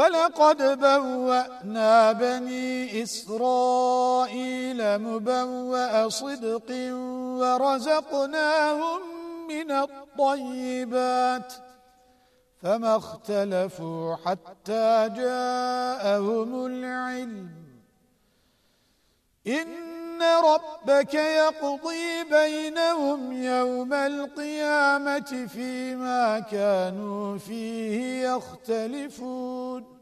ولقد بوأنا بني إسرائيل مبوأ صدق ورزقناهم من الطيبات فما اختلفوا حتى جاءهم العلم. إن ربك يقضي بينهم القيامة فيما كانوا فيه يختلفون